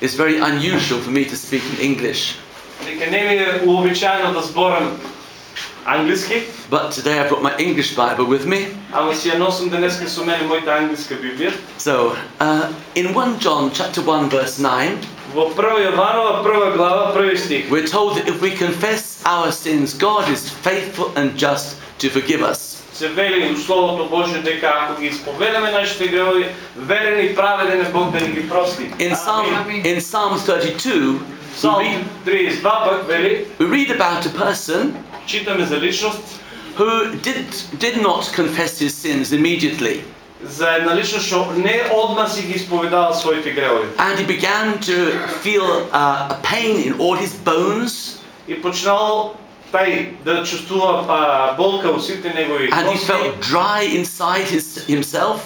it's very unusual for me to speak in English. Дека не ми е уобичаено да зборам англиски, But today I've got my English Bible with me. ама си ја носам денеска со мене мојата англиска Библија. So, uh, in 1 John chapter 1 verse 9, Во 1 Јованова, прва глава, први стих. we're told that if we confess our sins, God is faithful and just to forgive us. Се вели у Словото Божие дека ако ги исповедаме нашите гревови, верен и праведен е Бог да ни ги прости. In Psalm, in Psalm 32, we Псалм read, 32 пък вели, we read about a person читаме за личност, who did, did not confess his sins immediately. за една личност што не одма си ги исповедала своите гревови. And he began to feel uh, a pain in all his bones, И почнал тај да чувствува а, болка во сите негови and he кости. felt dry inside his, himself,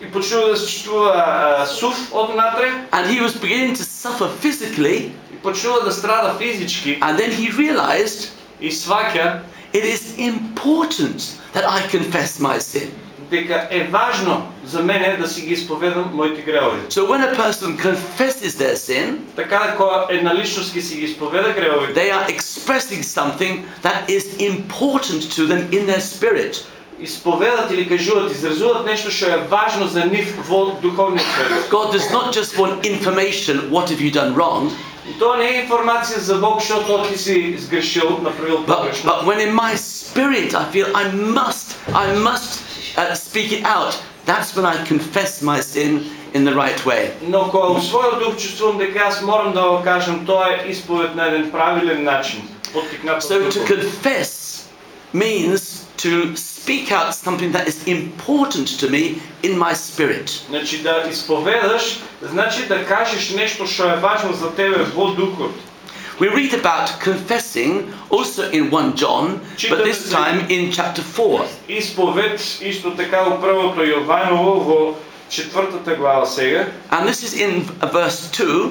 И почнува да се чувствува а, сув од внатре and he was beginning to suffer physically. и почнува да страда физички And then he realized и сваќа it is important that I confess my sin. дека е важно за мене да си ги исповедам моите гревови. So when a person confesses their sin, Така да кога една личност ќе си ги исповеда гревовите, they are expressing something that is important to them in their spirit. исповедат или кажуваат, изразуваат нешто што е важно за нив во духовниот свет. God does not just want information, what have you done wrong, И тоа не е информација за Бог што тоа ти си сгрешил, направил but, погрешно. but when in my spirit I feel I must, I must uh, speak it out, that's when I confess my sin in the right way. Но кога во својот дух чувствувам дека јас морам да го кажам, тоа е исповед на еден правилен начин, поттикнат So од to духот. confess means to speak out something that is important to me in my spirit. Значи да исповедаш, значи да кажеш нешто што е важно за тебе во духот. We read about confessing also in 1 John, but this time in chapter 4. Исповед исто така во првото Јованово во четвртата глава сега. And this is in verse 2,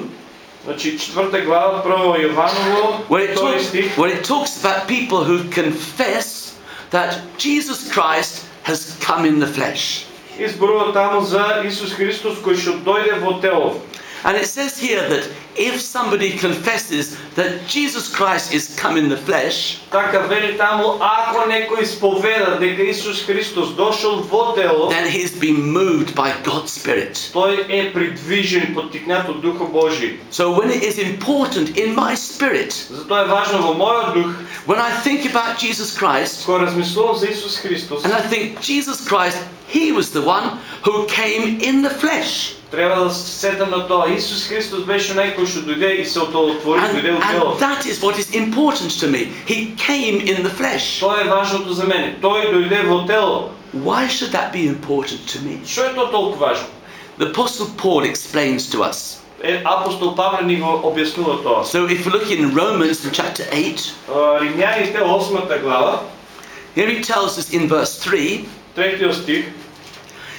Значи четврта глава прво Јованово, where it, втори talks, стих. where it talks about people who confess that Jesus Christ has come in the flesh. Изборува таму за Исус Христос кој што дојде во тело. And it says here that if somebody confesses that Jesus Christ is come in the flesh, Така вели таму, ако некој исповеда дека Исус Христос дошол во тело, then he's been moved by God's Spirit. тој е придвижен, поттикнат од Духот Божи. So when it is important in my spirit, Затоа е важно во мојот дух, when I think about Jesus Christ, кога размислувам за Исус Христос, and I think Jesus Christ, he was the one who came in the flesh. треба да се сетам на тоа. Исус Христос беше некој што дојде и се отвори, And, дојде во тело. and that is what is important to me. He came in the flesh. Тоа е важното за мене. Тој дојде во тело. Why should that be important to me? Што е тоа толку важно? The Apostle Paul explains to us. Е, апостол Павле ни го објаснува тоа. So if we look in Romans in chapter 8, А, Римјаните 8 глава, here he tells us in verse 3, третиот стих,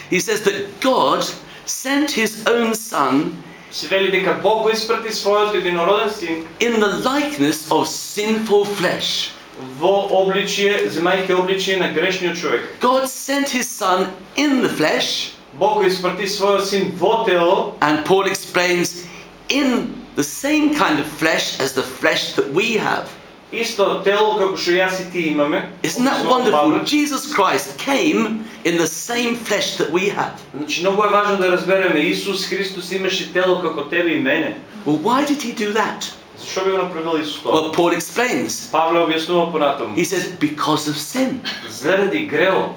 he says that God sent his own Son се вели дека Бог го испрати својот единороден син in the likeness of sinful flesh. во обличие, земајќи обличие на грешниот човек. God sent his Son in the flesh, Бог го испрати својот син во тело and Paul explains in the same kind of flesh as the flesh that we have. Исто тело како што јас и ти имаме. Isn't that Описува wonderful? Павле. Jesus Christ came in the same flesh that we have. Значи многу е важно да разбереме Исус Христос имаше тело како тебе и мене. Well, why did he do that? Зашо би го направил Исус тоа? Well, Paul explains. Павле објаснува понатаму. He says, because of sin. Заради греот,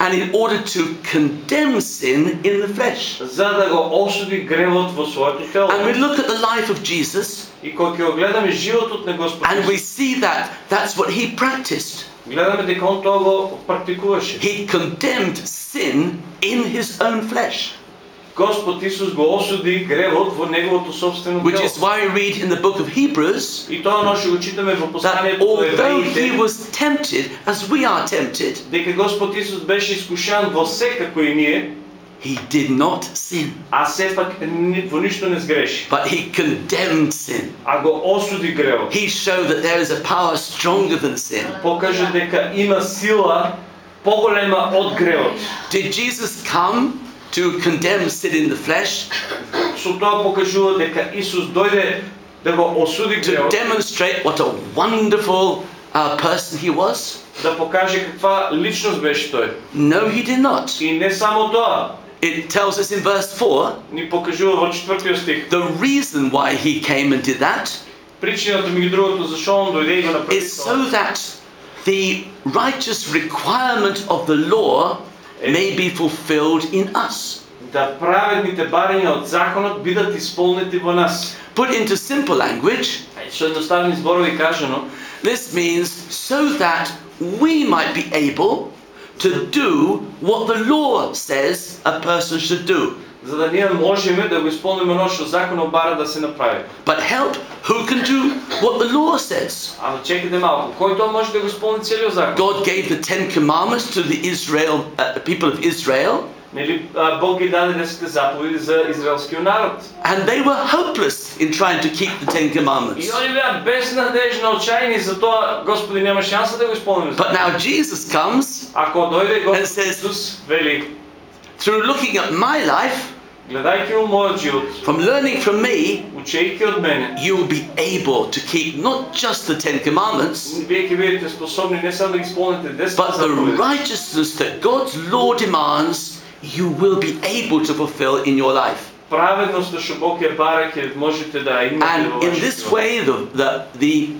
And in order to condemn sin in the flesh. за да го осуди гревот во своето тело. And we look at the life of Jesus, И кога ќе го гледаме животот на Господ, and we Исус, see that that's what he practiced. гледаме дека он тоа го практикуваше. He condemned sin in his own flesh. Господ Исус го осуди гревот во неговото собствено Which тело. is why we read in the book of Hebrews И тоа оно што го читаме во that посланието до although he евреите, was tempted as we are tempted, дека Господ Исус беше искушан во се како и ние, he did not sin, а сепак ни- во ништо не сгреши, but he condemned sin. а го осуди гревот. He showed that there is a power stronger than sin. Покажа дека има сила поголема од гревот. Did Jesus come to condemn sin in the flesh? со тоа покажува дека Исус дојде да го осуди to гревот, demonstrate what a wonderful uh, person he was? да покаже каква личност беше тој. No, he did not. И не само тоа, It tells us in verse 4 ни покажува во четвртиот стих. the reason why he came and did that Причината меѓу другото зашо он дојде и го направи is тоа. so that the righteous requirement of the law may be fulfilled in us. да праведните барања од законот бидат исполнети во нас. Put into simple language, Со едноставни зборови кажано, this means so that we might be able to do what the law says a person should do. за да ние можеме да го исполниме оно што законот бара да се направи. But help, who can do what the law says? Ама чекайте малку, кој тоа може да го исполни целиот закон? God gave the Ten Commandments to the Israel, uh, the people of Israel, Нели а, Бог ги даде десетте заповеди за израелскиот народ. and they were hopeless in trying to keep the Ten И Commandments. они беа безнадежно очајни за тоа Господи нема шанса да го исполниме. But now Jesus comes, Ако дојде and says, through looking at my life, from learning from me, you will be able to keep not just the Ten Commandments, but the righteousness that God's law demands, you will be able to fulfill in your life. And in this way, the, the, the,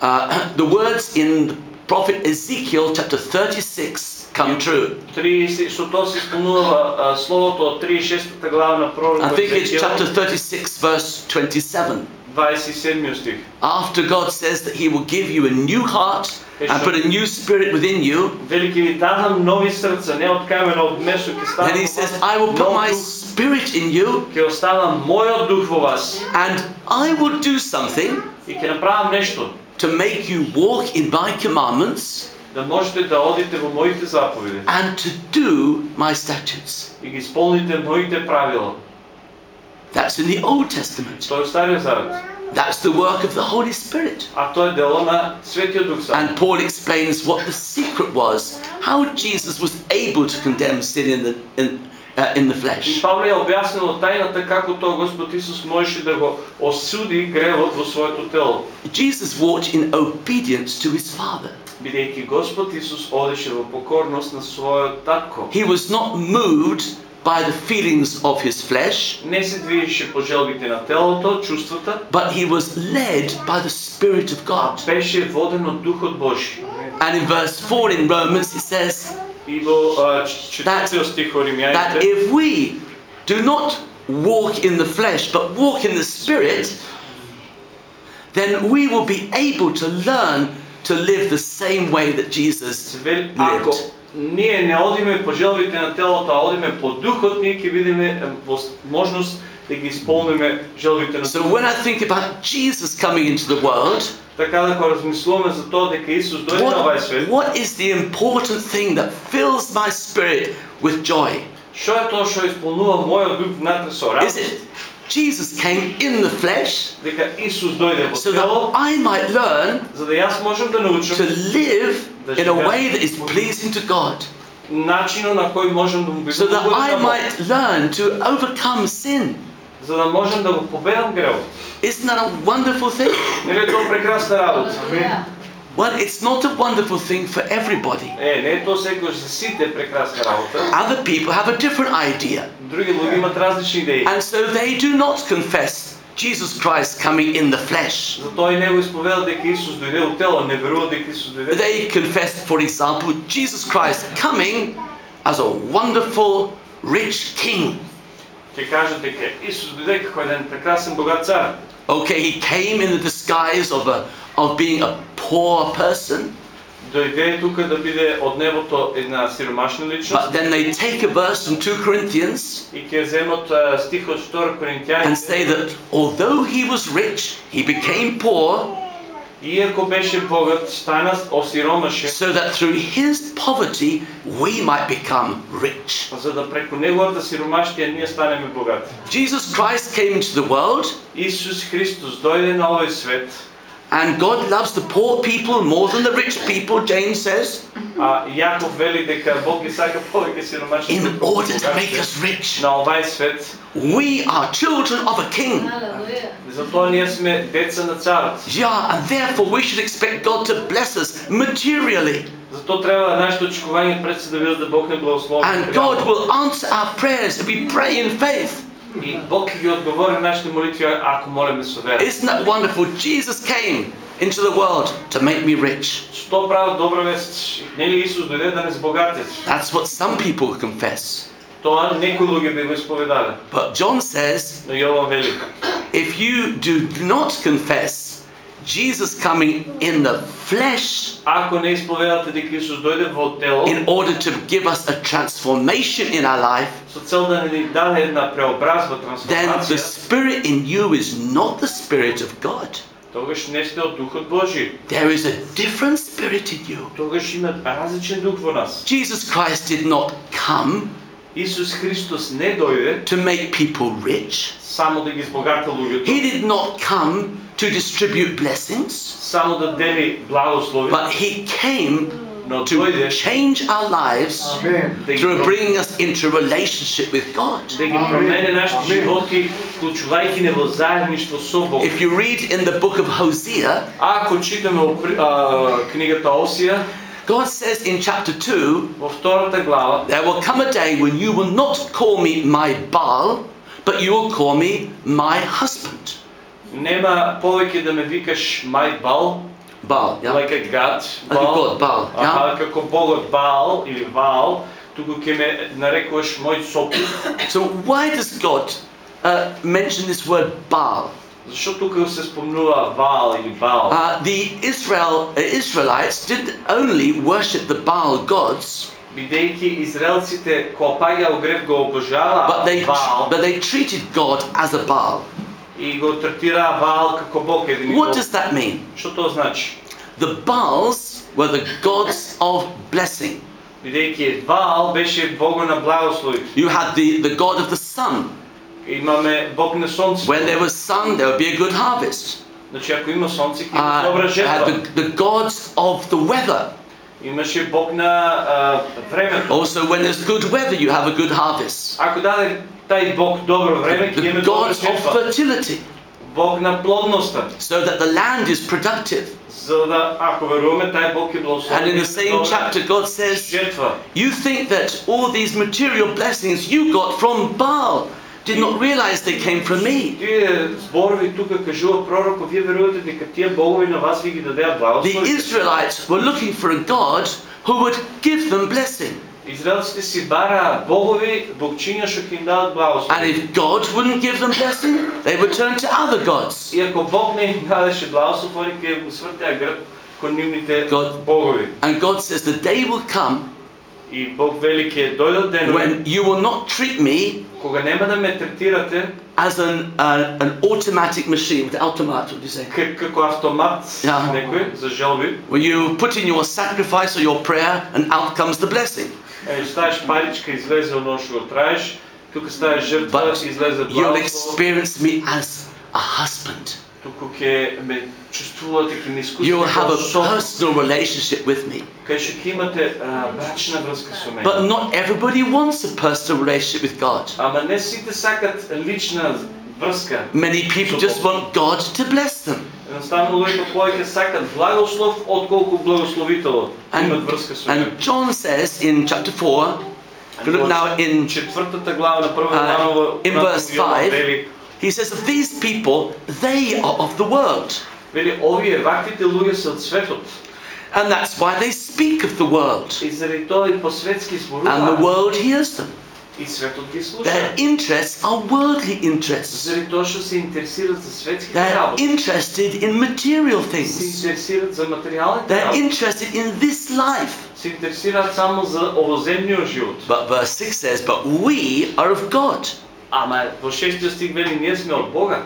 uh, the words in prophet Ezekiel chapter 36 come true. 30 со тоа се исполнува а, словото од 36 глава на I пророкот think it's Езекијел, chapter 36, verse 27. 27 стих. After God says that He will give you a new heart and put a new spirit within you, Вели ќе ви дадам нови срца, не од камен, а од месо ќе then He ставам says, во вас I will put нов my дух, spirit in you ќе оставам мојот дух во вас and I will do something и ќе направам нешто to make you walk in my commandments да можете да одите во моите заповеди and to do my statutes. и ги исполните моите правила. That's in the Old Testament. Тоа е Стариот Завет. That's the work of the Holy Spirit. А тоа е дело на Светиот Дух сам. And Paul explains what the secret was, how Jesus was able to condemn sin in the, in, uh, in the И flesh. Павле ја објаснил тајната како тоа Господ Исус можеше да го осуди гревот во своето тело. Jesus walked in obedience to his Father. Бидејќи Господ Исус одеше во покорност на својот татко. He was not moved by the feelings of his flesh, Не се движеше по желбите на телото, чувствата, but he was led by the Spirit of а God. беше воден од Духот Божи. And in verse 4 in Romans it says И во а, ч- четвртиот стих во that Римјаните, if we do not walk in the flesh but walk in the Spirit, then we will be able to learn to live the same way that Jesus се вели, ако lived. ние не одиме по желбите на телото, а одиме по Духот, ние ќе видиме е, возможност да ги исполниме желбите на So when I think about Jesus coming into the world, Така да кога размислуваме за тоа дека Исус дојде на овај what, свет, what is the important thing that fills my spirit with joy? што е тоа што исполнува мојот дух внатре со Is радост? it Jesus came in the flesh Дека Исус дојде во so that тело, I might learn за да јас можам да to научам live in a way that is pleasing to God? начинот на кој можам да му So бидам that I угоден на Бог, might learn to overcome sin. за да можам да го победам гревот. Isn't that a wonderful thing? Нели е тоа прекрасна работа? Well, it's not a wonderful thing for everybody. Е, не е тоа секој за сите прекрасна работа. Other people have a different idea. Други луѓе имат различни идеи. And so they do not confess Jesus Christ coming in the flesh. Затоа и не го исповедат дека Исус дојде во тело, не веруваат дека Исус дојде. They confess, for example, Jesus Christ coming as a wonderful, rich king. Okay, he came in the disguise of, a, of being a poor person, Дојде тука да биде од небото една сиромашна but личност then they take a verse from 2 Corinthians и ќе земат а, стихот 2 Коринтијани and say that although he was rich, he became poor so that through his poverty we might become rich. за да преку неговата сиромаштија ние станеме богати. Jesus Christ came into the world Исус Христос дојде на овој свет And God loves the poor people more than the rich people, James says, А Јаков вели дека Бог ги сака повеќе сиромашни in order to make us rich. на овај свет. We are children of a king. Hallelujah. Затоа ние сме деца на царот. Yeah, and therefore we should expect God to bless us materially. Затоа треба нашето очекување пред се да видат да Бог не благослови. And God will answer our prayers if we pray in faith. Isn't that wonderful? Jesus came into the world to make me rich. That's what some people confess. But John says, if you do not confess Jesus coming in the flesh ако не исповедате дека Исус дојде во тело, in order to give us a transformation in our life, со цел да ни даде една преобразба, then the трансформација, spirit in you is not the spirit of God. тогаш не сте од Духот Божи. There is a different spirit in you. Тогаш има различен дух во нас. Jesus Christ did not come Исус Христос не дојде to make people rich. само да ги збогата луѓето, He did not come to distribute blessings, само да дели благослови, but he came но to дојде change our lives да ги, through про- bringing us into a relationship with God. да ги промене нашите животи, вклучувајќи не во заедништво со Бог. If you read in the book of Hosea, Ако читаме во при- а, книгата Осија, God says in chapter 2, во втората глава, There will come a day when you will not call me my Baal, but you will call me my husband. нема повеќе да ме викаш мај Бал, Baal, yeah? like a god, Like a god, Baal, Аха, како богот Баал или Ваал, туку ќе ме нарекуваш мој сопруг. So why does God uh, mention this word Baal? Зашо тука се спомнува Ваал или Баал? Uh, the Israel uh, Israelites didn't only worship the Baal gods, Бидејќи израелците кога паѓа грев го обожава but they Ваал but they treated God as a Baal. и го третираа Ваал како бог едини What бог. does that mean? Што тоа значи? The Baals were the gods of blessing. Бидејќи Ваал беше бого на благослови. You had the, the god of the sun. When there was sun, there would be a good harvest. Значи ако има сонце, ќе има Uh, добра had жетва. the, the gods of the weather. Имаше бог на а, времето. Also, when there's good weather, you have a good harvest. Ако даде тај бог добро време, ќе The има добра gods of жетва. fertility, Бог на плодноста. so that the land is productive. За да, ако веруваме, тај Бог ќе благослови. And in the same chapter, God says, Жетва. You think that all these material blessings you got from Baal did not realize they came from me. Тие зборови тука кажува пророкот, вие верувате дека тие богови на вас ви ги дадеа The благослови. Israelites were looking for a God who would give them blessing. Израелците си бараа богови, богчиња што ќе им дадат And благослови. if God wouldn't give them blessing, they would turn to other gods. И ако Бог не им дадеше благослов, они ќе го свртеа грб кон нивните God- богови. And God says, The day will come И Бог вели ќе дојдат денови when you will not treat me кога нема да ме третирате as an, uh, an automatic machine, the automat, what do you say? к- како автомат Ja. некој за желби. Where you put in your sacrifice or your prayer and out comes the blessing. Е, ставиш паричка, излезе оно што го траеш, тука ставиш жртва, But излезе you'll благослов, experience me as a husband. туку ќе ме чувствувате, ќе ме You'll искусите have како a сопруг, personal relationship with me. кај што ќе имате а, брачна врска со мене. But not everybody wants a personal relationship with God. Ама не сите сакат лична врска. Many people just want God to bless them. Едноставно луѓето повеќе сакат благослов отколку благословителот. And, Имат врска со мене. and John says in chapter 4, if you look now in, четвртата глава на прва Uh, Јованова, in когато verse Јован five, вели, he says that these people, they are of the world. вели овие ваквите луѓе се од светот. And that's why they speak of the world. И заради тоа и по светски And the зборуваат. world hears them. И светот ги слуша. Their interests are worldly interests. Заради тоа што се интересираат за светските They're работи. interested in material Се things. интересираат за материјалните They're работи. interested in this life. Се интересираат само за овоземниот живот. But verse 6 says, But we are of God. Ама во шестиот стих вели ние сме од Бога.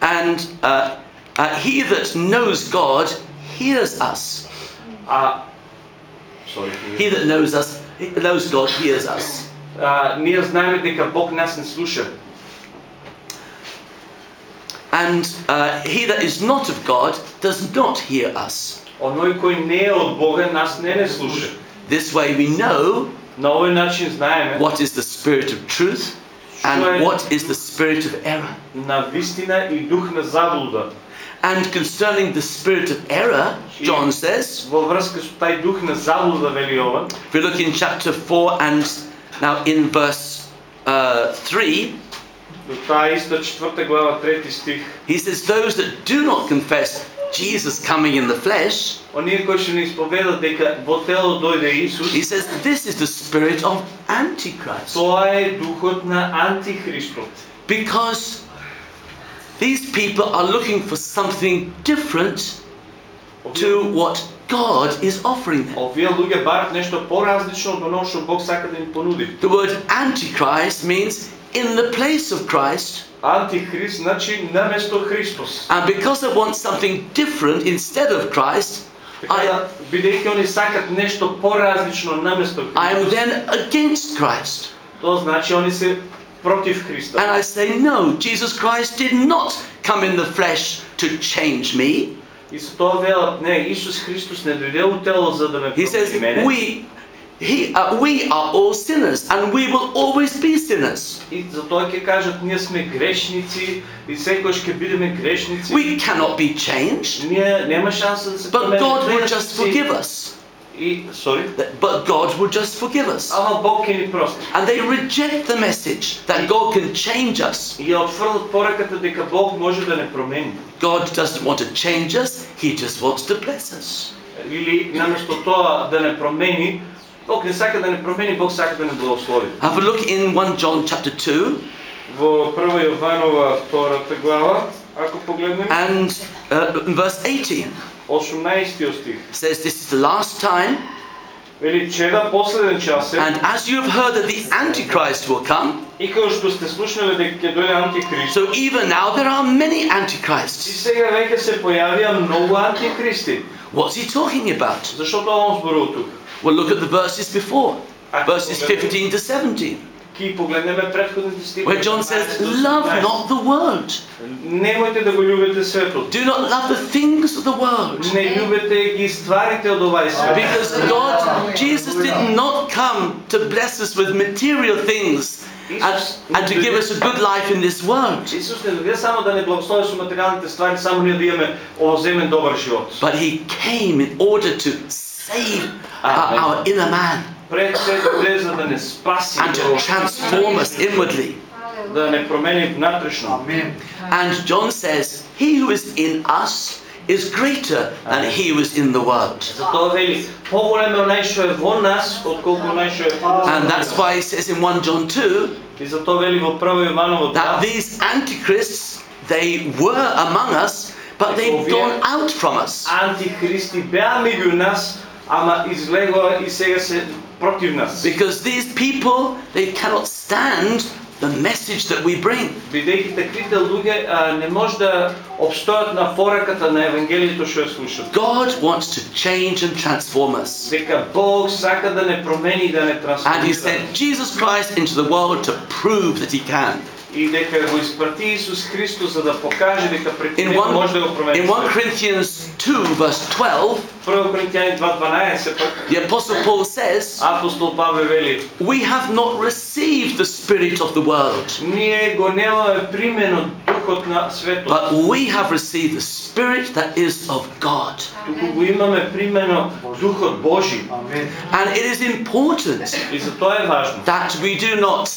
And uh, uh, he that knows God hears us. А Sorry. He that knows us, he knows God hears us. А, ние знаеме дека Бог нас не слуша. And uh, he that is not of God does not hear us. Оној кој не е од Бога нас не не слуша. This way we know На овој начин знаеме what is the spirit of truth And what is the spirit of error? And concerning the spirit of error, John says, if we look in chapter 4 and now in verse uh, 3, he says, Those that do not confess Jesus coming in the flesh, оние кои што не исповедат дека во тело дојде Исус, he says, This is the spirit of Antichrist. тоа е духот на Антихристот. Because these people are looking for something different to what God is offering them. Овие луѓе барат нешто поразлично од оно што Бог сака да им понуди. The word Antichrist means in the place of Christ, Антихрист значи наместо Христос. and because they want something different instead of Christ, Така I, да, бидејќи они сакат нешто поразлично наместо I am Христос, then against Christ. тоа значи они се против Христа. And I say, no, Jesus Christ did not come in the flesh to change me. И со тоа велат, не, Исус Христос не дојде у тело за да ме He says, промени мене. we, he, uh, we are all sinners and we will always be sinners. И затоа ќе кажат, ние сме грешници и секојаш ќе бидеме грешници. We cannot be changed, Ние нема шанса да се but промени. God will Гледате just си- forgive us. И, sorry, But God will just forgive us. ама Бог ќе ни прости. And they reject the message that God can change us. И ја отфрлат пораката дека Бог може да не промени. God doesn't want to change us, He just wants to bless us. Или наместо тоа да не промени, Бог не сака да не промени, Бог сака да не благослови. Have a look in 1 John chapter 2 Во 1 Јованова втората глава, ако погледнеме, and uh, verse 18 18 стих. says, This is the last time, Вели, чеда последен час е, and as you have heard that the Antichrist will come, и како што сте слушнале дека ќе дојде Антихрист, so even now there are many и Antichrists. сега веќе се појавија многу антихристи. What's he talking about? Зашто тоа он зборува тука? Well, look at the verses before, verses 15 to 17. Where John says, Love not the world. Do not love the things of the world. Because God, Jesus did not come to bless us with material things. And, and, to give us a good life in this world. But he came in order to save our inner man. And to transform us inwardly. And John says, He who is in us is greater than he was in the world. And that's why he says in 1 John 2 that these antichrists, they were among us, but they've gone out from us. антихристи беа меѓу нас, ама излегоа и сега се против нас. Because these people, they cannot stand the message that we bring. Бидејќи таквите луѓе а, не може да обстојат на фораката на Евангелието што ја слушат. God wants to change and transform us. Дека Бог сака да не промени и да не And he трансформира. sent Jesus Christ into the world to prove that he can. И дека го испрати Исус Христос за да покаже дека пред In него 1, може да го промени. in 1 Corinthians 2 verse 12 the apostle Paul says we have not received the spirit of the world but we have received the spirit that is of God. And it is important that we do not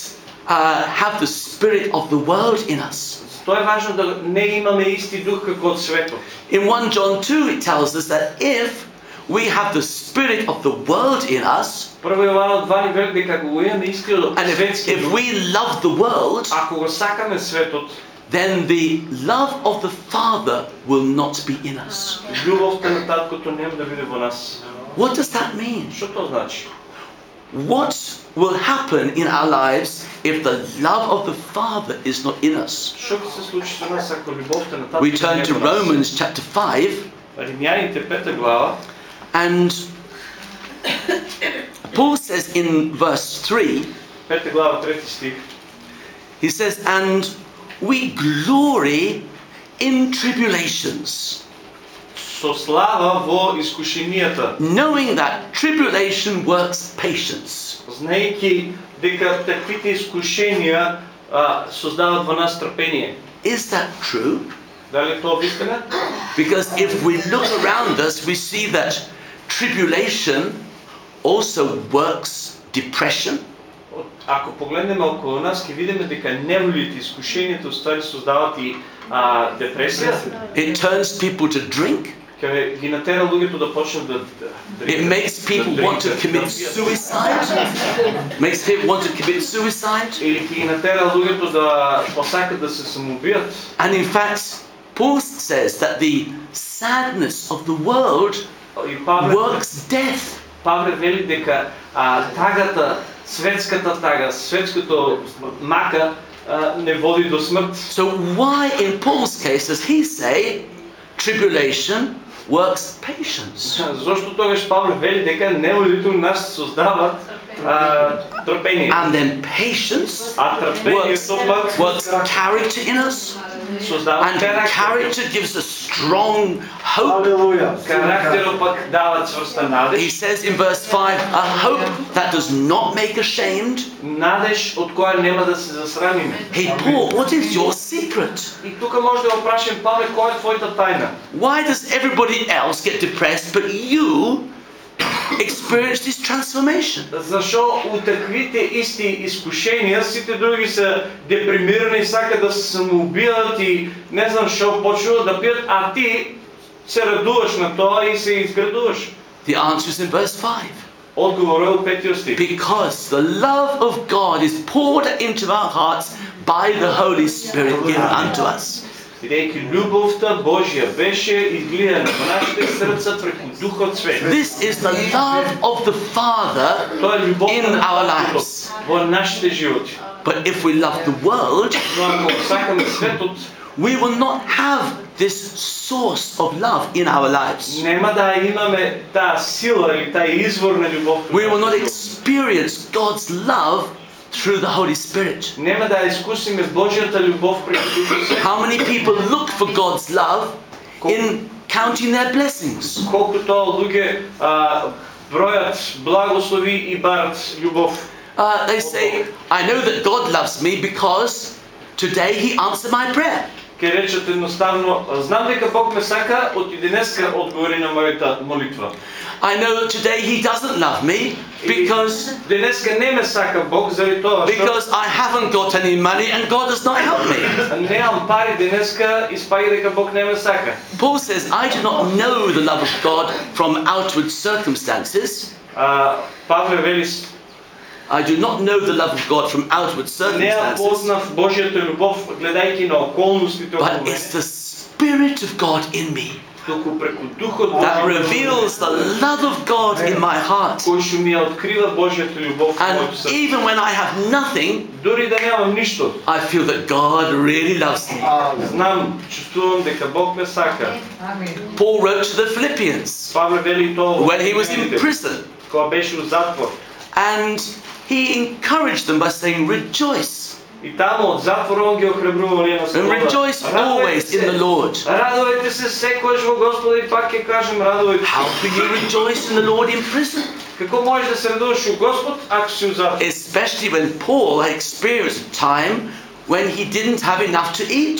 uh, have the spirit of the world in us. Тоа е важно да не имаме исти дух како од светот. In 1 John 2, it tells us that if we have the Spirit of the world in us, Прво Јовано 2 ни вели дека ако го имаме истиот and if, светски if дух, we love the world, ако го сакаме светот, then the love of the Father will not be in us. љубовта на таткото нема да биде во нас. What does that mean? Што тоа значи? What will happen in our lives if the love of the Father is not in us. We turn to Romans chapter 5. And Paul says in verse 3, he says, And we glory in tribulations. Knowing that tribulation works patience. Дека таквите искушенија а, создават во нас трпение. Is that true? Дали е тоа вистина? Because if we look around us, we see that tribulation also works depression, Ако погледнеме околу нас, ќе видиме дека неволите, искушението, ствари создават и а, депресија, it turns people to drink, ќе ги натера луѓето да почнат да, да, да it makes people да want to дринкат, commit да пијат. suicide, makes people want to commit suicide. Или ќе ги натера луѓето да посакат да се самоубијат. And in fact, Paul says that the sadness of the world И Павле, works death. Павле вели дека а, тагата, светската тага, светското мака а, не води до смрт. So why in Paul's case does he say tribulation works patience? Зошто тогаш Павле вели дека неволите у нас создават а, трпение. And then patience А трпението пак works character in us, создава And character gives a strong hope. He says in verse 5, a hope that does not make ashamed. Hey Paul, what is your secret? Why does everybody else get depressed but you experience this transformation? Зашо у таквите исти искушенија сите други се депримирани, сакат да се самоубијат и не знам што почнуваат да пијат, а ти се радуваш на тоа и се изградуваш. The answer is in verse 5. Одговор е у петиот стих. Because the love of God is poured into our hearts by the Holy Spirit given unto us. This is the love of the Father in our lives. But if we love the world, we will not have this source of love in our lives. We will not experience God's love through the Holy Spirit. Нема да искусиме Божјата љубов преку Духот Свет. How many people look for God's love in counting their blessings? Колку тоа луѓе а, бројат благослови и барат љубов. Uh, they say, I know that God loves me because today He answered my prayer. Ке речат едноставно, знам дека Бог ме сака, од и денеска одговори на мојата молитва. I know that today He doesn't love me because, И денеска не ме сака Бог заради тоа што because I haven't got any money and God does not help me. немам пари денеска, испаѓа дека Бог не ме сака. Paul says, I do not know the love of God from outward circumstances. А, Павле вели, I do not know the love of God from outward не ја circumstances, познав Божјата љубов гледајќи на околностите околу but мене, it's the Spirit of God in me туку преку Духот that reveals the love of God in my heart. And even when I have nothing, I feel that God really loves me. Paul wrote to the Philippians when he was in prison. And he encouraged them by saying, Rejoice. И таму од затвор он ги охрабрува оние на and слобода. rejoice always in the Lord. Радувайте се секогаш во Господа и пак ќе кажем радувайте. How can you rejoice in the Lord in prison? Како можеш да се радуваш у Господ ако си у затвор? Especially when Paul had experienced a time when he didn't have enough to eat.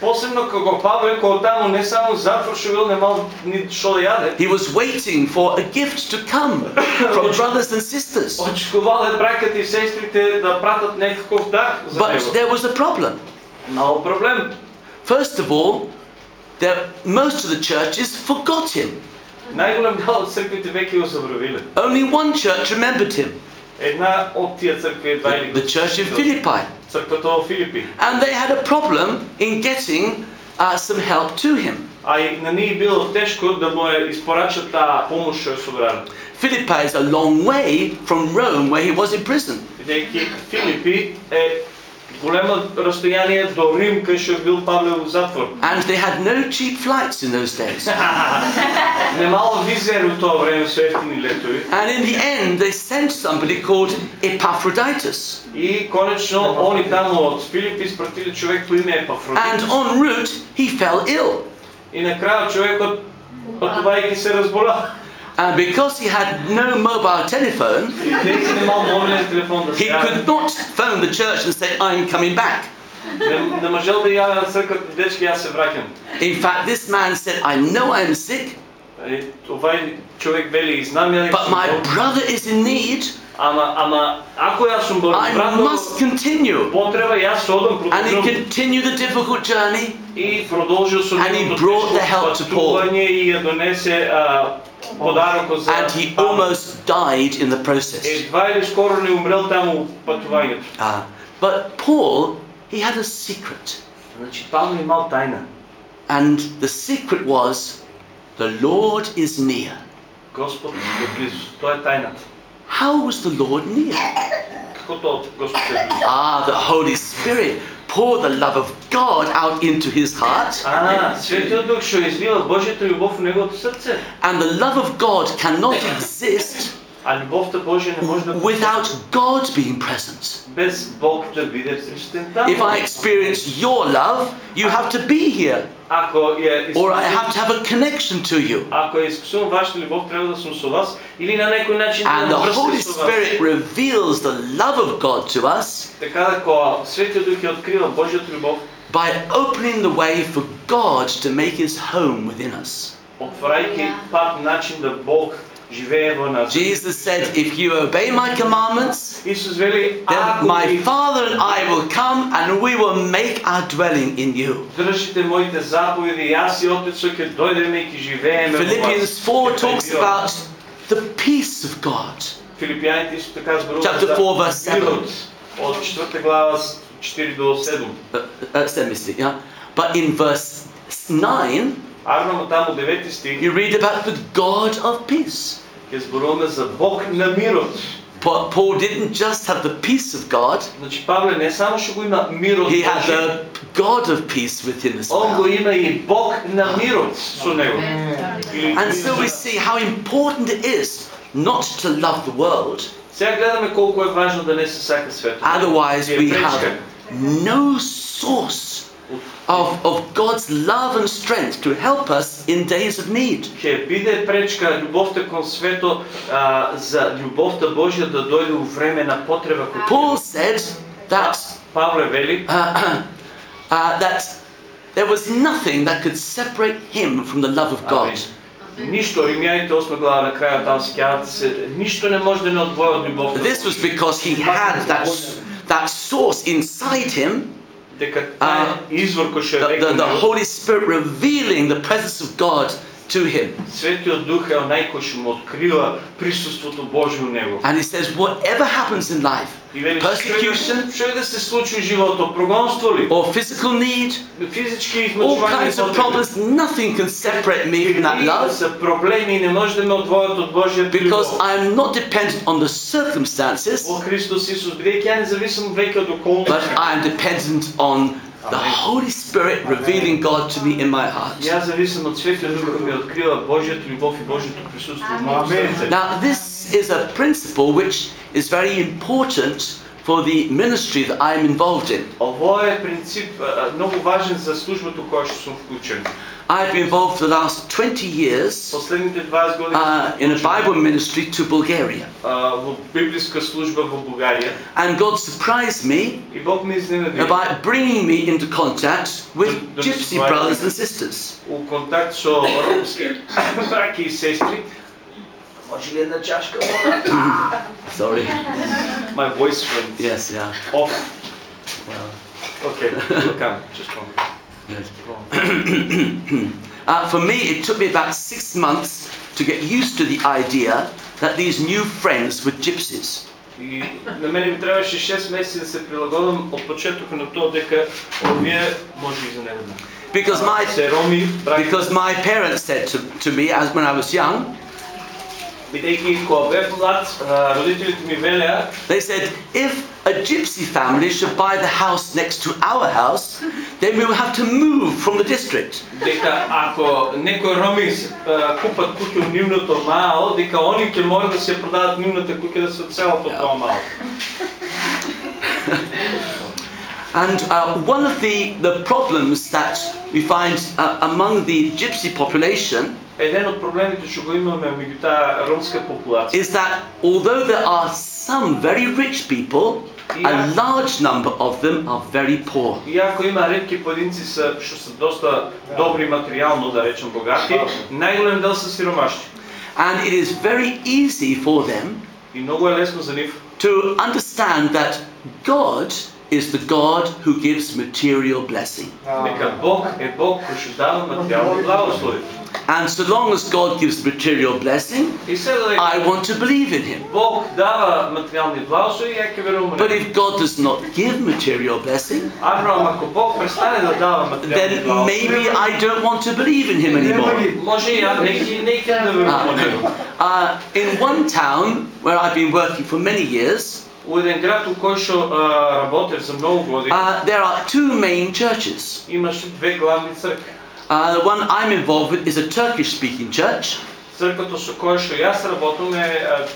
Посебно кога Павле кога таму не само затвор што бил немал ни што да јаде. He was waiting for a gift to come from brothers and sisters. Очекувал е браката и сестрите да пратат некаков дар за But него. there was a problem. Мало проблем. First of all, there, most of the churches forgot him. Најголем дел од црквите веќе го забравиле. Only one church remembered him Една од тие цркви едва или the church in Philippi. Црквата во Филипи. And they had a problem in getting uh, some help to him. А и на нив било тешко да му ја испорачат таа помош што ја собрале. Philippi is a long way from Rome where he was in prison. Бидејќи Филипи е големо разстояние до Рим, кај што бил Павле во затвор. And they had no cheap flights in those days. Немало визер у тоа време со ефтини летови. And in the end, they sent somebody called Epaphroditus. И конечно, они таму од Филип испратили човек по име Епафродит. And en route, he fell ill. И на крајот човекот патувајќи се разбола. And because he had no mobile telephone, he could not phone the church and say, I'm coming back. In fact, this man said, I know I'm sick. But my brother is in need. Ама, ама, ако јас сум бо I брат must continue. потреба, јас одам And he продолжувам continued the difficult journey. и продолжил со And he неговото brought the тешко help to Paul. патување и ја донесе а, подарокот за And he Павле. almost died in the process. Едва или скоро не умрел таму патувањето. Uh, but Paul, he had a secret. Значи Павле имал тајна. And the secret was, the Lord is near. Господ е близо. Тоа е тајната. How was the Lord near? ah, the Holy Spirit poured the love of God out into his heart. And the love of God cannot exist without God being present. If I experience your love, you have to be here. Ако ја or I have искусувам- to have a connection to you. Ако ја искусувам вашата љубов, треба да сум со вас или на некој начин да And the имам Holy врска со вас. Spirit reveals the love of God to us Така да кога Светиот Дух ја открива Божјата љубов, by opening the way for God to make his home within us. отворајќи пат начин да Бог живее во нас. Jesus said, If you obey my commandments, then my Father and I will come and we will make our dwelling in you. Philippians 4 talks about the peace of God. Chapter 4, verse 7. Uh, uh, yeah? But in verse 9, Арно таму 9 стих you read about the God of peace. ќе зборуваме за Бог на мирот. Pa- Paul didn't just have the peace of God, Значи Павле не само што го има мирот, he had Божи, the God of peace with him as он го well. има и Бог на мирот со него. Или- And so we see how important it is not to love the world, Сега гледаме колку е важно да не се сака светот. otherwise Е we пречка. have no source of, of God's love and strength to help us in days of need. Ќе биде пречка љубовта кон свето а, за љубовта Божја да дојде у време на потреба кој Paul said that Павле вели uh, uh, that there was nothing that could separate him from the love of God. Ништо, Римјаните 8 глава на крајот там скјавате се, ништо не може да не одвои од љубовта. This was because he had that, that source inside him, the Holy Spirit revealing the presence of God to him. Светиот Дух е онај кој што му открива присуството Божјо у него. And he says, whatever happens in life, И вели, persecution што е да се случи у животот, прогонство ли, or physical need, физички all измачување, kinds of problems, nothing can separate me from that Или love се проблеми и не може да ме одвојат од Божјата because љубов. I'm not dependent on the circumstances, Во Христос Исус, бидејќи ја не зависам веќе од but околности. I'm dependent on the Holy Spirit revealing God to me in my heart. Now, this is a principle which is very important for the ministry that I am involved in. Ово е принцип а, многу важен за службата која што сум вклучен. I've been involved for the last 20 years Последните 20 години uh, сум in a вклучен, Bible ministry to Bulgaria. а, во библиска служба во Бугарија And God surprised me и Бог ме изненади by bringing me into contact with The- the gypsy Bible. brothers and sisters. у контакт со ромски браќи и сестри. Може ли една чашка вода? Sorry. My voice went Yes, yeah. off. Well, Okay, we'll come. Just one. yes. Go on. Uh, for me, it took me about six months to get used to the idea that these new friends were gypsies. И на мене ми требаше 6 месеци да се прилагодам од почетокот на тоа дека овие може и за неведнаш. Because my се роми, браќа, Because my parents said to, to me as when I was young, They said, if a gypsy family should buy the house next to our house, then we will have to move from the district. дека ако некои роми се, а, купат куќа во нивното мао, дека они ќе може да се продадат нивната куќа да се од целото тоа мао. And uh, one of the, the problems that we find uh, among the gypsy population Еден од проблемите што го имаме меѓу таа ромска популација is that although there are some very rich people, a Yeah. large number of them are very poor. Иако има ретки поединци се, што се доста добри материјално, да речем богати, најголем дел се сиромашни. And it is very easy for them И многу е лесно за нив to understand that God is the God who gives material blessing. And so long as God gives material blessing, I want to believe in Him. But if God does not give material blessing, then maybe I don't want to believe in Him anymore. Ah, uh, in one town where I've been working for many years, Во еден град у кој што а, работев за многу години, uh, there are two main churches. имаше две главни цркви. Uh, the one I'm involved with is a Turkish speaking church, Црквата со која што јас работам е, а,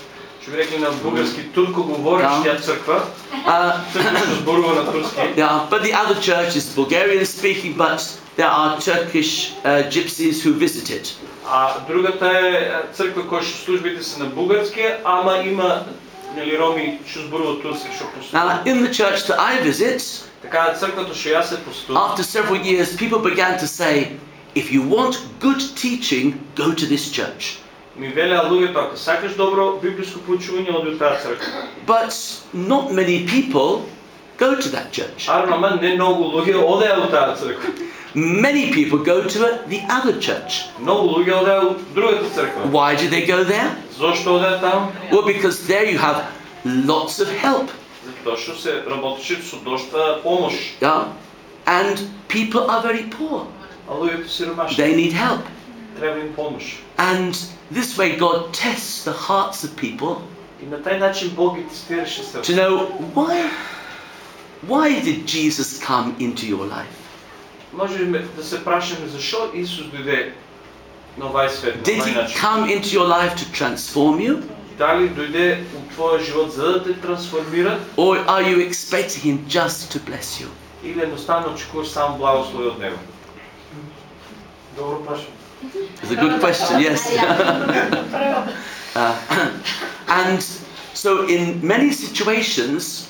што би рекли на бугарски туркоговореща црква, uh, црква што зборува на турски. yeah, but the other church is Bulgarian speaking, but there are Turkish uh, gypsies who visit it. А другата е а, црква која што службите се на бугарски, ама има нели роми што зборуваат турски што посетуваат. Now, in the church that I visit, Така црквата што јас се посетувам, after several years, people began to say, if you want good teaching, go to this church. ми велеа луѓето ако сакаш добро библиско поучување оди у таа црква. But not many people go to that church. Арно, ама не многу луѓе одеа у таа црква. Many people go to the other church. Многу луѓе одеа у другата црква. Why do they go there? Зошто одеа таму? Well, because there you have lots of help. Затоа што се работеше со дошта помош. Yeah? And people are very poor. А луѓето сиромашни. They need help. Треба им помош. And this way, God tests the hearts of people И на тај начин Бог ги тестираше to срце. know why, why did Jesus come into your life? Можеме да се прашаме зашо Исус дојде на овај свет, на Did овај he начин. come into your life to transform you? Дали дојде у твојот живот за да те трансформира Or are you expecting him just to bless you? или едноставно очекуваш само благослови од него? Добро прашање. It's a good question, yes. Uh, and so, in many situations,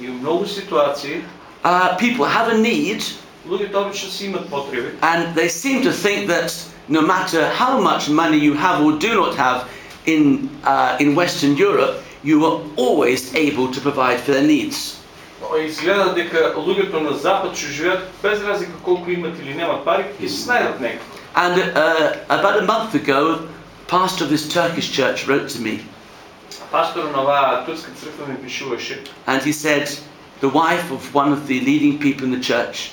И у многу ситуации uh, people have a need луѓето обично си имат потреби and they seem to think that no matter how much money you have or do not have in, uh, in Western Europe, you are always able to provide for their needs. Но изгледа дека луѓето на запад што живеат без разлика колку имат или немат пари, ќе се снајдат некако. And uh, about a month ago, pastor of this Turkish church wrote to me Пастор на оваа турска црква ми пишуваше and he said, the wife of one of the leading people in the church,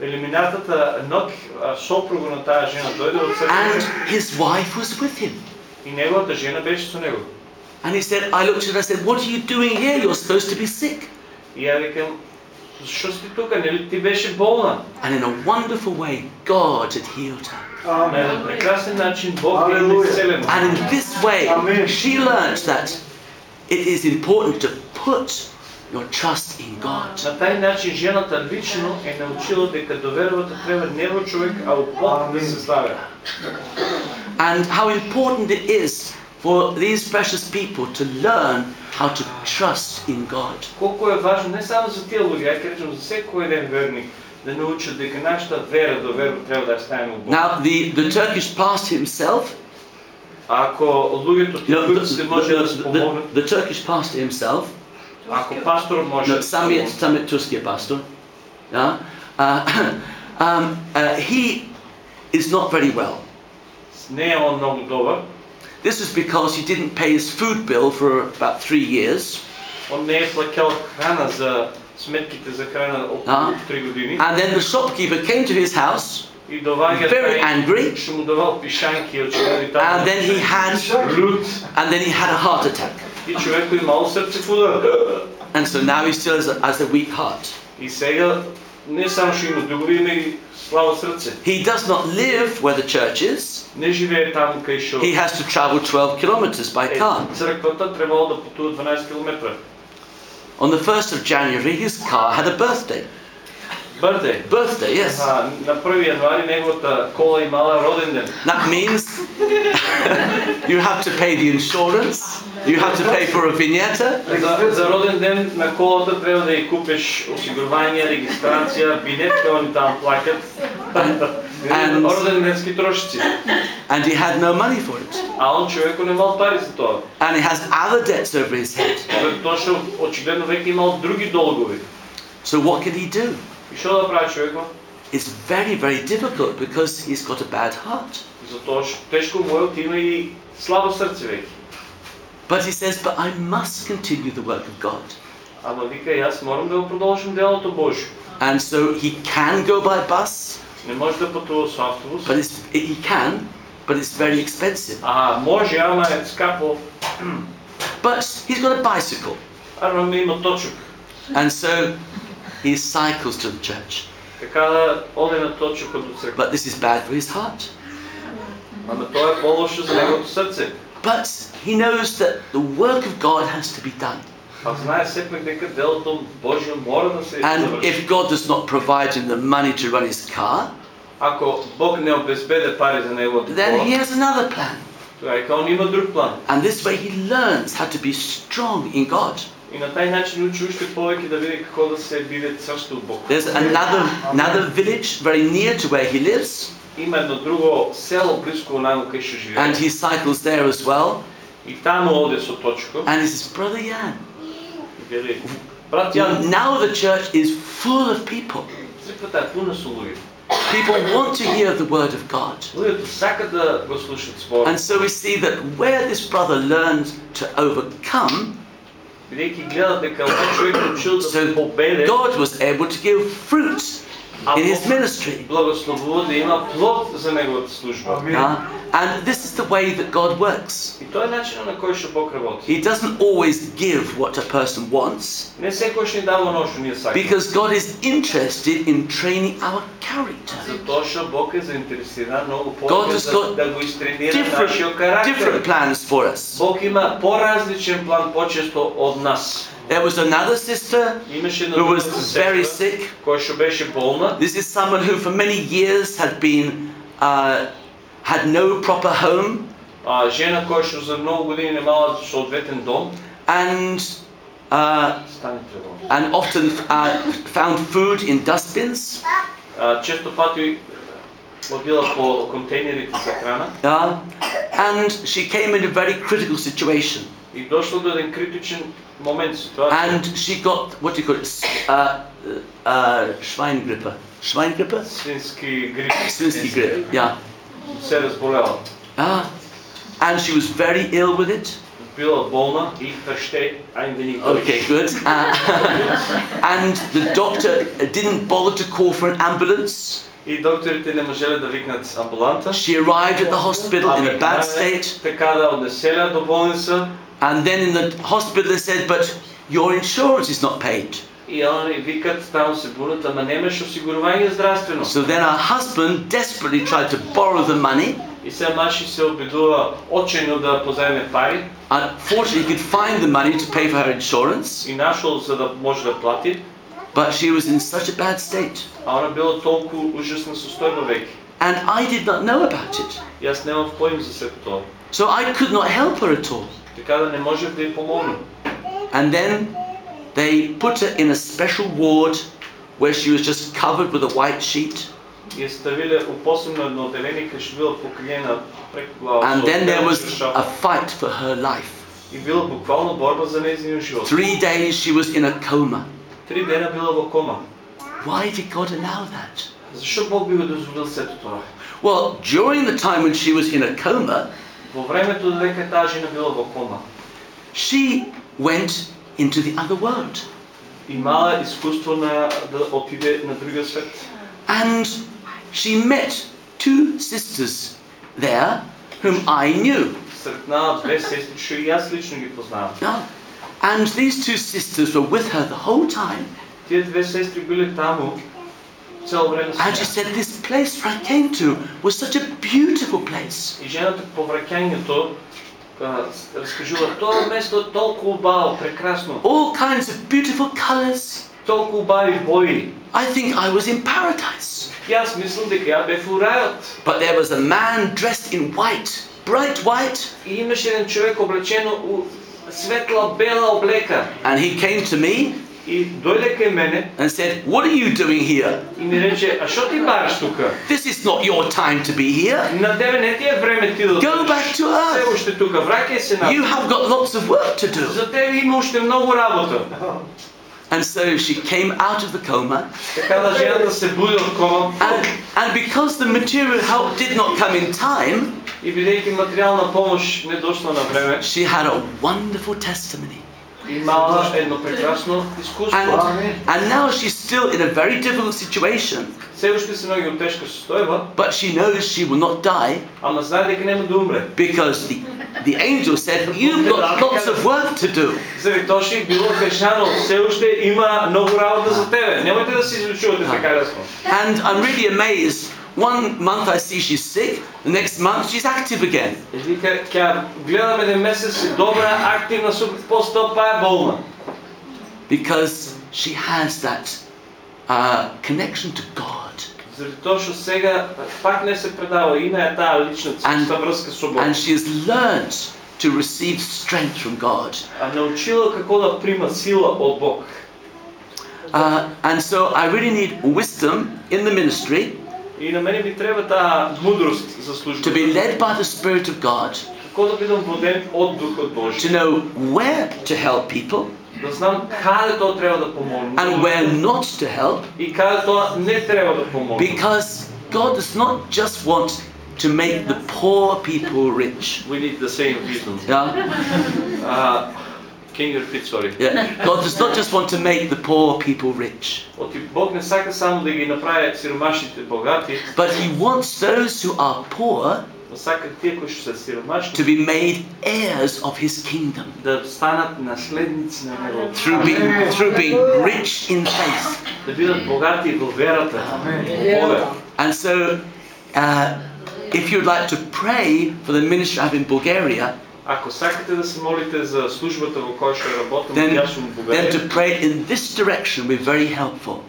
Елиминатата ноќ а, сопруга на таа жена дојде од and црква his wife was with him. и неговата жена беше со него. And he said, I looked at her and I said, What are you doing here? You're supposed to be sick. И ја викам, што си тука, нели ти беше болна? And in a wonderful way, God had healed her. На еден прекрасен начин Бог ја Алелуја. исцелен. And in this way, Amen. she learnt that it is important to put your trust in God. На тај начин жената лично е научила дека доверувата треба не во човек, а во Бог да се ставя. And how important it is for these precious people to learn how to trust in God. Колку е важно не само за тие луѓе, ај кажем за секој еден верник да научат дека нашата вера до верба треба да ја ставиме во Бог. Now, the, the Turkish pastor himself, Ако луѓето you know, the, тук се може да the- се the- помогнат, the Turkish pastor himself, ако пастор може no, да се Samit, помогне, Samit Tuski pastor, yeah, uh, um, uh, he is not very well. не е он многу добар, This is because he didn't pay his food bill for about three years, он не е плаќал храна за сметките за храна околу А. 3 години and then the shopkeeper came to his house, и доваѓа very тај angry, што му давал пишанки очигледно и and така. then he had, Луд. and then he had a heart attack, И човекот имал срцепудар. and so now he still has a, has a weak heart. И сега не само што има дугови, има и слабо срце. He does not live where the church is. Не живее таму кај што He has to travel 12 kilometers by е, car. црквата требало да путува 12 км. On the 1st of January, his car had a birthday. Бърде. Birthday, yes. А, на 1 януари неговата кола имала роден ден. That means you have to pay the insurance, you have to pay for a vignetta, За, за роден ден на колата трябва да ја купиш осигурување, регистрација, билет, они таму плаќат. And- Роден денски трошици. and he had no money for it. А он човекот немал пари за тоа. And he has other debts over his head. Тоа што очигледно веќе имал други долгови. So what can he do? И што да прави човекот? It's very, very difficult because he's got a bad heart. Затоа што тешко му е, оти има и слабо срце веќе. But he says, But I must continue the work of God. Ама вика, јас морам да го продолжам делото Божјо. And so he can go by bus, Не може да пътува со автобус. but it's, he can, but it's very expensive. А може, ама е скапо. But he's got a bicycle, Арно ми има точок. and so he cycles to the church. Така да оде на точокот до црква. But this is bad for his heart. Ама тоа е по-лошо за неговото срце. But he knows that the work of God has to be done. А знае сепак дека делото Божјо мора да се And заврши. if God does not provide him the money to run his car, Ако Бог не обезбеде пари за неговата then he кола, has another plan. тоа е као он има друг план. And this way he learns how to be strong in God. И на тај начин учи уште повеќе да види како да се биде цршто у Бог. There's another, another village very near to where he lives, Има едно друго село близко онамо кај што живее. and he cycles there as well. И таму оде со точко. And he says, Brother Jan, И вели, брат Јан, now the church is full of people. црквата е пуна со луѓе. People want to hear the word of God. Луѓето сакат да го слушат збор. And so we see that where this brother learned to overcome, God was able to give fruit in his ministry. And this is the way that God works. He doesn't always give what a person wants. Because God is interested in training our character. God has got different, different plans for us. There was another sister who was very sick. This is someone who for many years had been uh, had no proper home. And uh, and often uh, found food in dustbins. Uh, and she came in a very critical situation. And she got, what do you call it, uh, uh, Schweingrippe. Schweingrippe? Svinski yeah. Se razbolela. Ah, and she was very ill with it. Bila bolna i verstehe ein Okay, good. Uh, and the doctor didn't bother to call for an ambulance. И докторите не можеле да викнат амбуланта. She arrived at the hospital in a bad state. Така да однеселя до болница And then in the hospital they said, but your insurance is not paid. и они викат таму се бунат, ама немаш осигурување здравствено. So then her husband desperately tried to borrow the money. И сега Маши се обидува очено да позаеме пари Unfortunately, he could find the money to pay for her insurance, и нашол за да може да плати, but she was in such a bad state. а она била толкова ужасна состојба веќе. And I did not know about it. И аз немав поим за сето тоа. So I could not help her at all. Така да не можев да ја помогнам. And then they put her in a special ward where she was just covered with a white sheet. И ја ставиле у посебно едно одделение кај што била покриена преку глава. And со then there беличка was шапка. a fight for her life. И била буквално борба за нејзиниот живот. Three days she was in a coma. Три дена била во кома. Why did God allow that? Зашо Бог би го дозволил сето тоа? Well, during the time when she was in a coma, Во времето додека таа жена била во кома, she went into the other world. имала искуство на да отиде на другиот свет. And she met two sisters there whom I knew. Сретнаа две сестри што и јас лично ги познавам. Yeah. And these two sisters were with her the whole time. Тие две сестри биле таму цело време со And she неа. said, This place where I came to was such a beautiful place. И жената по враќањето а, раскажува тоа место е толку убаво, прекрасно, All kinds of beautiful colors. толку убави бои. I think I was in paradise. Јас мислам дека ја бев у рајот. But there was a man dressed in white, bright white, И имаше еден човек облечено and he came to me and said, What are you doing here? This is not your time to be here. Go back to us. You have got lots of work to do. And so she came out of the coma. and, and because the material help did not come in time, И бидејќи материјална помош не дошла на време, she had a wonderful testimony. имала едно прекрасно искуство. And, and now she's still in a very difficult situation, Се уште се наоѓа у тешка состојба, but she knows she will not die ама знае дека нема да умре. because the, the angel said, You've got lots of work to do. Заради тоа што ѝ било кажано, се уште има многу работа за тебе. Немојте да се излучувате така лесно. And I'm really amazed. One month I see she's sick, the next month she's active again. И вика, ќе гледаме еден месец си добра, активна, су постапа па е болна. Because she has that uh, connection to God. Заради тоа што сега пак не се предава, има е таа лична And- црста врска со Бог. And she has learned to receive strength from God. А научила како да прима сила од Бог. Uh, and so I really need wisdom in the ministry И на мене ми треба таа мудрост за to службата. be led by the Spirit of God, Како да бидам воден од Духот to Божи. know where to help people Да знам каде тоа треба да помогне. and where not to help, И каде тоа не треба да помогне. because God does not just want to make the poor people rich. We need the same wisdom. Yeah? Uh, King you repeat, sorry? Yeah. God does not just want to make the poor people rich. But He wants those who are poor to be made heirs of His kingdom. Through being, through being rich in faith. And so, uh, if you'd like to pray for the ministry I have in Bulgaria, Ако сакате да се молите за службата во која што работам, then, јас сум во then to Бугарија, pray in this direction will be very helpful.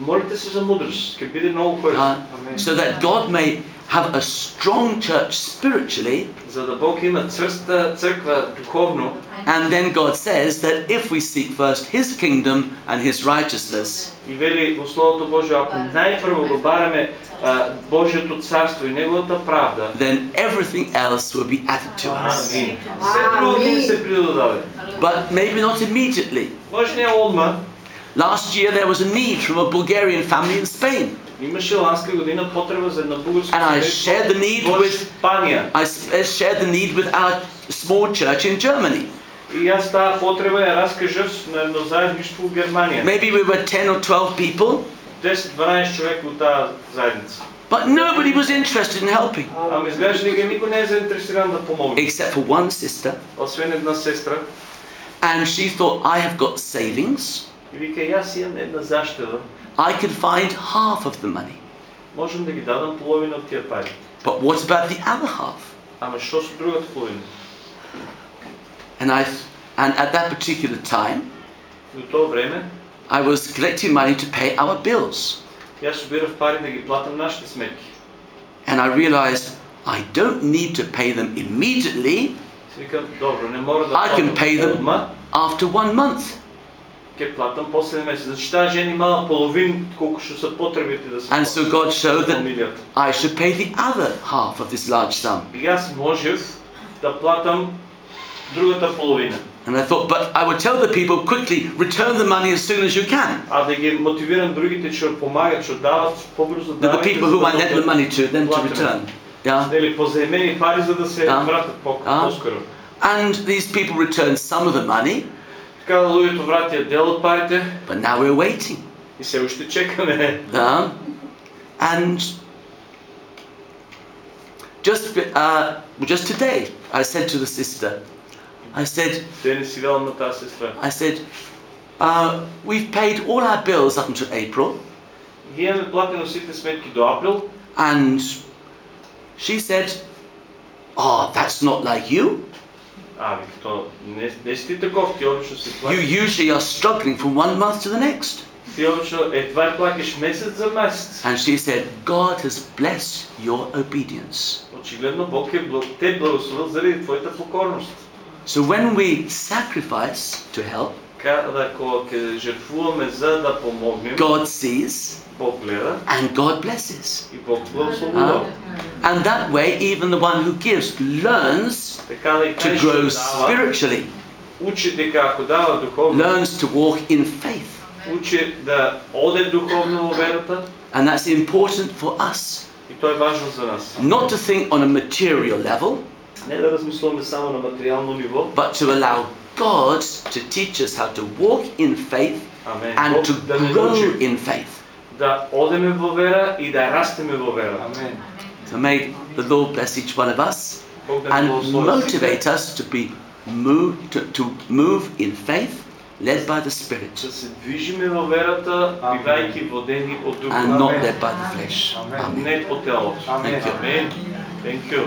молите се за мудрост, ќе биде многу корисно. Uh, so that God may have a strong church spiritually, За да Бог има црста црква духовно, and then God says that if we seek first His kingdom and His righteousness, И вели во Словото Божие, ако најпрво го бараме а, Божието царство и неговата правда, then everything else will be added to us. амин. Се друго ќе ни се придодаде. But maybe not immediately. Може не одма. Last year there was a need from a Bulgarian family in Spain. Имаше ланска година потреба за една българска And I семейство shared the need во with- Шпанија. I s- uh, shared the need with our small church in Germany. И аз таа потреба ја раскажав на едно заедништво во Германија. Maybe we were 10 or 12 people, 10-12 човек во таа заедница. but nobody was interested in helping Ама изглежда дека никој не е заинтересиран да помогне. except for one sister. Освен една сестра. And she thought, I have got savings. И вика, јас имам една заштева. I could find half of the money. Можем да ги дадам половина од тие пари. But what about the other half? Ама що с другата половина? And I, and at that particular time, До това време I was collecting money to pay our bills. аз събирах пари да ги платам нашите сметки. And I realized I don't need to pay them immediately Си викам, добре, не мога да I can платам pay them. отма, after one month. ке платам после един месец. Значи тази жена имала половин колко ще са потребите да се And so God showed that фамилията. I should pay the other half of this large sum. И аз можех да платам другата половина. And I thought, but I would tell the people quickly, return the money as soon as you can. А да ги мотивирам другите, че помагат, че дават по-бързо The, the давайте, people за whom I да lent the money to, them to платим. return. Yeah. Нали, позаемени пари, за да се Да. вратят по- Да. по-скоро. And these people returned some of the money, Така луѓето вратија дел от парите but now we're waiting. и се още чекаме. Yeah. And just uh, just today, I said to the sister, I said, Те не си велам на тази сестра. I said, uh, we've paid all our bills up until April, Ги имаме платено сите сметки до април and she said, oh, that's not like you. А, вика, то не, не си ти таков, ти обично си You платиш. usually are struggling from one month to the next. Ти обично едва плакаш месец за месец. And she said, God has blessed your obedience. Очигледно Бог е бл- те благословил заради твоята покорност. So when we sacrifice to help, Така да ако ке жертвуваме за да помогнем, God sees Бог гледа And God blesses. And that way, even the one who gives learns to grow spiritually, learns to walk in faith. And that's important for us. Not to think on a material level. But to allow God to teach us how to walk in faith and to grow in faith да одеме во вера и да растеме во вера. Amen. So may the Lord bless each one of us Бог да ни and благослови сите, motivate us to be moved to, to move in faith, led by the Spirit, да се движиме во верата, Амен. бивајќи водени од and духот, not Amen. led by the flesh. Amen. Amen. не по телото. Amen. Thank you. Амен. Thank you.